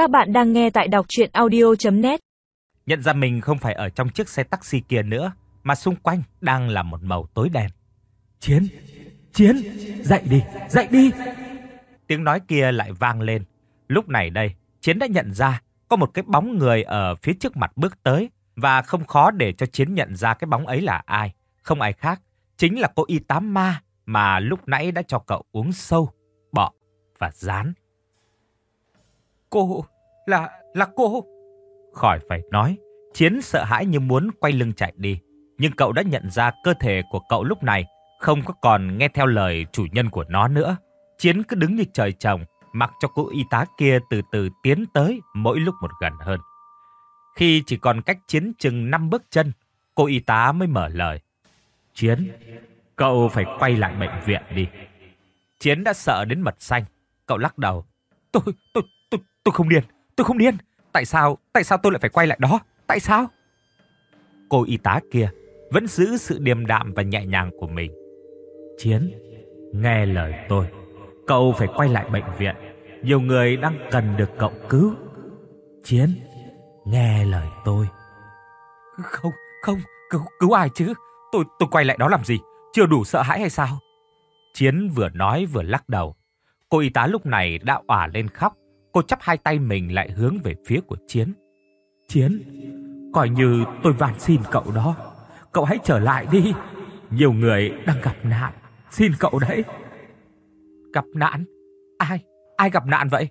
Các bạn đang nghe tại đọc chuyện audio.net Nhận ra mình không phải ở trong chiếc xe taxi kia nữa, mà xung quanh đang là một màu tối đen. Chiến, Chiến, dậy đi, dậy đi. Tiếng nói kia lại vang lên. Lúc này đây, Chiến đã nhận ra có một cái bóng người ở phía trước mặt bước tới và không khó để cho Chiến nhận ra cái bóng ấy là ai. Không ai khác, chính là cô y tá ma mà lúc nãy đã cho cậu uống sâu, bọ và rán. Cô, là, là cô. Khỏi phải nói, Chiến sợ hãi như muốn quay lưng chạy đi. Nhưng cậu đã nhận ra cơ thể của cậu lúc này không có còn nghe theo lời chủ nhân của nó nữa. Chiến cứ đứng như trời trồng, mặc cho cô y tá kia từ từ tiến tới mỗi lúc một gần hơn. Khi chỉ còn cách Chiến chừng 5 bước chân, cô y tá mới mở lời. Chiến, cậu phải quay lại bệnh viện đi. Chiến đã sợ đến mật xanh. Cậu lắc đầu. Tôi, tôi, tôi, không điên, tôi không điên. Tại sao, tại sao tôi lại phải quay lại đó? Tại sao? Cô y tá kia vẫn giữ sự điềm đạm và nhẹ nhàng của mình. Chiến, nghe lời tôi. Cậu phải quay lại bệnh viện. Nhiều người đang cần được cậu cứu. Chiến, nghe lời tôi. Không, không, cứu, cứu ai chứ? Tôi, tôi quay lại đó làm gì? Chưa đủ sợ hãi hay sao? Chiến vừa nói vừa lắc đầu. Cô y tá lúc này đã òa lên khóc. Cô chắp hai tay mình lại hướng về phía của Chiến. Chiến, coi như tôi van xin cậu đó. Cậu hãy trở lại đi. Nhiều người đang gặp nạn. Xin cậu đấy. Gặp nạn? Ai? Ai gặp nạn vậy?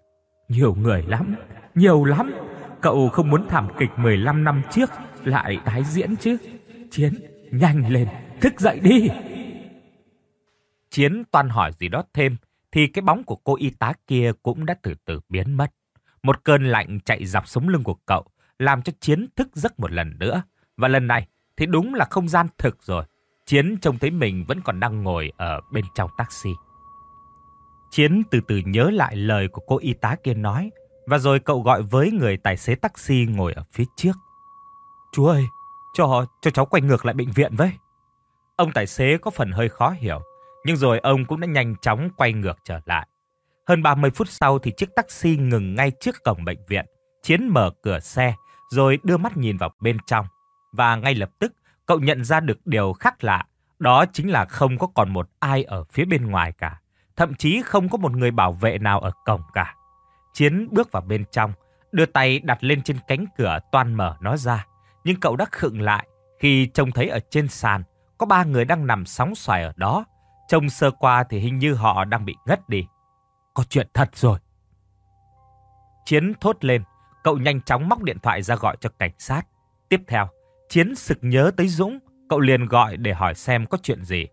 Nhiều người lắm. Nhiều lắm. Cậu không muốn thảm kịch 15 năm trước lại tái diễn chứ. Chiến, nhanh lên. Thức dậy đi. Chiến toàn hỏi gì đó thêm thì cái bóng của cô y tá kia cũng đã từ từ biến mất. Một cơn lạnh chạy dọc sống lưng của cậu, làm cho Chiến thức giấc một lần nữa. Và lần này thì đúng là không gian thực rồi. Chiến trông thấy mình vẫn còn đang ngồi ở bên trong taxi. Chiến từ từ nhớ lại lời của cô y tá kia nói, và rồi cậu gọi với người tài xế taxi ngồi ở phía trước. Chú ơi, cho, cho cháu quay ngược lại bệnh viện với. Ông tài xế có phần hơi khó hiểu, nhưng rồi ông cũng đã nhanh chóng quay ngược trở lại. Hơn 30 phút sau thì chiếc taxi ngừng ngay trước cổng bệnh viện. Chiến mở cửa xe, rồi đưa mắt nhìn vào bên trong. Và ngay lập tức, cậu nhận ra được điều khác lạ. Đó chính là không có còn một ai ở phía bên ngoài cả. Thậm chí không có một người bảo vệ nào ở cổng cả. Chiến bước vào bên trong, đưa tay đặt lên trên cánh cửa toan mở nó ra. Nhưng cậu đã khựng lại khi trông thấy ở trên sàn có ba người đang nằm sóng xoài ở đó. Trông sơ qua thì hình như họ đang bị ngất đi. Có chuyện thật rồi. Chiến thốt lên, cậu nhanh chóng móc điện thoại ra gọi cho cảnh sát. Tiếp theo, Chiến sực nhớ tới Dũng, cậu liền gọi để hỏi xem có chuyện gì.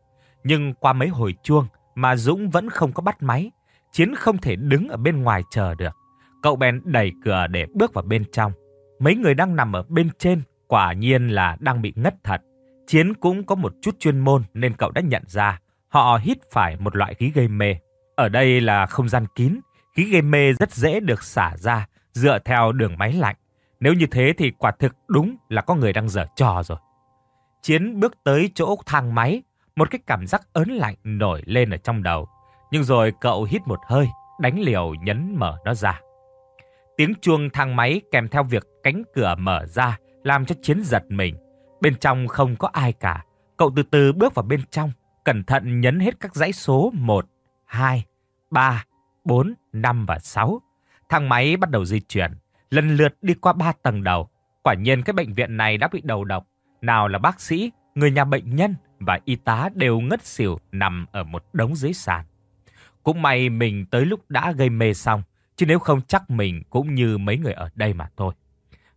Nhưng qua mấy hồi chuông mà Dũng vẫn không có bắt máy. Chiến không thể đứng ở bên ngoài chờ được. Cậu bèn đẩy cửa để bước vào bên trong. Mấy người đang nằm ở bên trên quả nhiên là đang bị ngất thật. Chiến cũng có một chút chuyên môn nên cậu đã nhận ra họ hít phải một loại khí gây mê. Ở đây là không gian kín, khí gây mê rất dễ được xả ra dựa theo đường máy lạnh. Nếu như thế thì quả thực đúng là có người đang dở trò rồi. Chiến bước tới chỗ thang máy, một cái cảm giác ớn lạnh nổi lên ở trong đầu. Nhưng rồi cậu hít một hơi, đánh liều nhấn mở nó ra. Tiếng chuông thang máy kèm theo việc cánh cửa mở ra làm cho Chiến giật mình. Bên trong không có ai cả. Cậu từ từ bước vào bên trong, cẩn thận nhấn hết các dãy số 1, 2, 3, 4, 5 và 6. Thang máy bắt đầu di chuyển, lần lượt đi qua 3 tầng đầu. Quả nhiên cái bệnh viện này đã bị đầu độc. Nào là bác sĩ, người nhà bệnh nhân và y tá đều ngất xỉu nằm ở một đống dưới sàn. Cũng may mình tới lúc đã gây mê xong, chứ nếu không chắc mình cũng như mấy người ở đây mà thôi.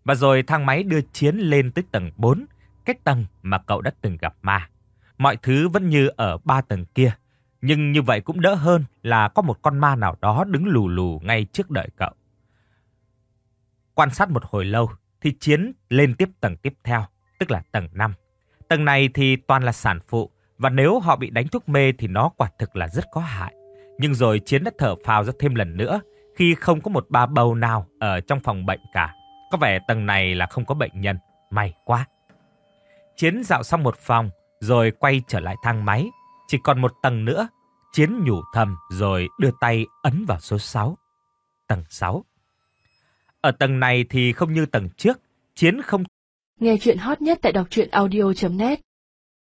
Và rồi thang máy đưa Chiến lên tới tầng 4, cái tầng mà cậu đã từng gặp ma. Mọi thứ vẫn như ở ba tầng kia, nhưng như vậy cũng đỡ hơn là có một con ma nào đó đứng lù lù ngay trước đợi cậu. Quan sát một hồi lâu thì Chiến lên tiếp tầng tiếp theo, tức là tầng 5. Tầng này thì toàn là sản phụ và nếu họ bị đánh thuốc mê thì nó quả thực là rất có hại. Nhưng rồi Chiến đã thở phào ra thêm lần nữa khi không có một bà bầu nào ở trong phòng bệnh cả. Có vẻ tầng này là không có bệnh nhân. May quá. Chiến dạo xong một phòng rồi quay trở lại thang máy. Chỉ còn một tầng nữa. Chiến nhủ thầm rồi đưa tay ấn vào số 6. Tầng 6. Ở tầng này thì không như tầng trước, Chiến không Nghe chuyện hot nhất tại đọc truyện audio.net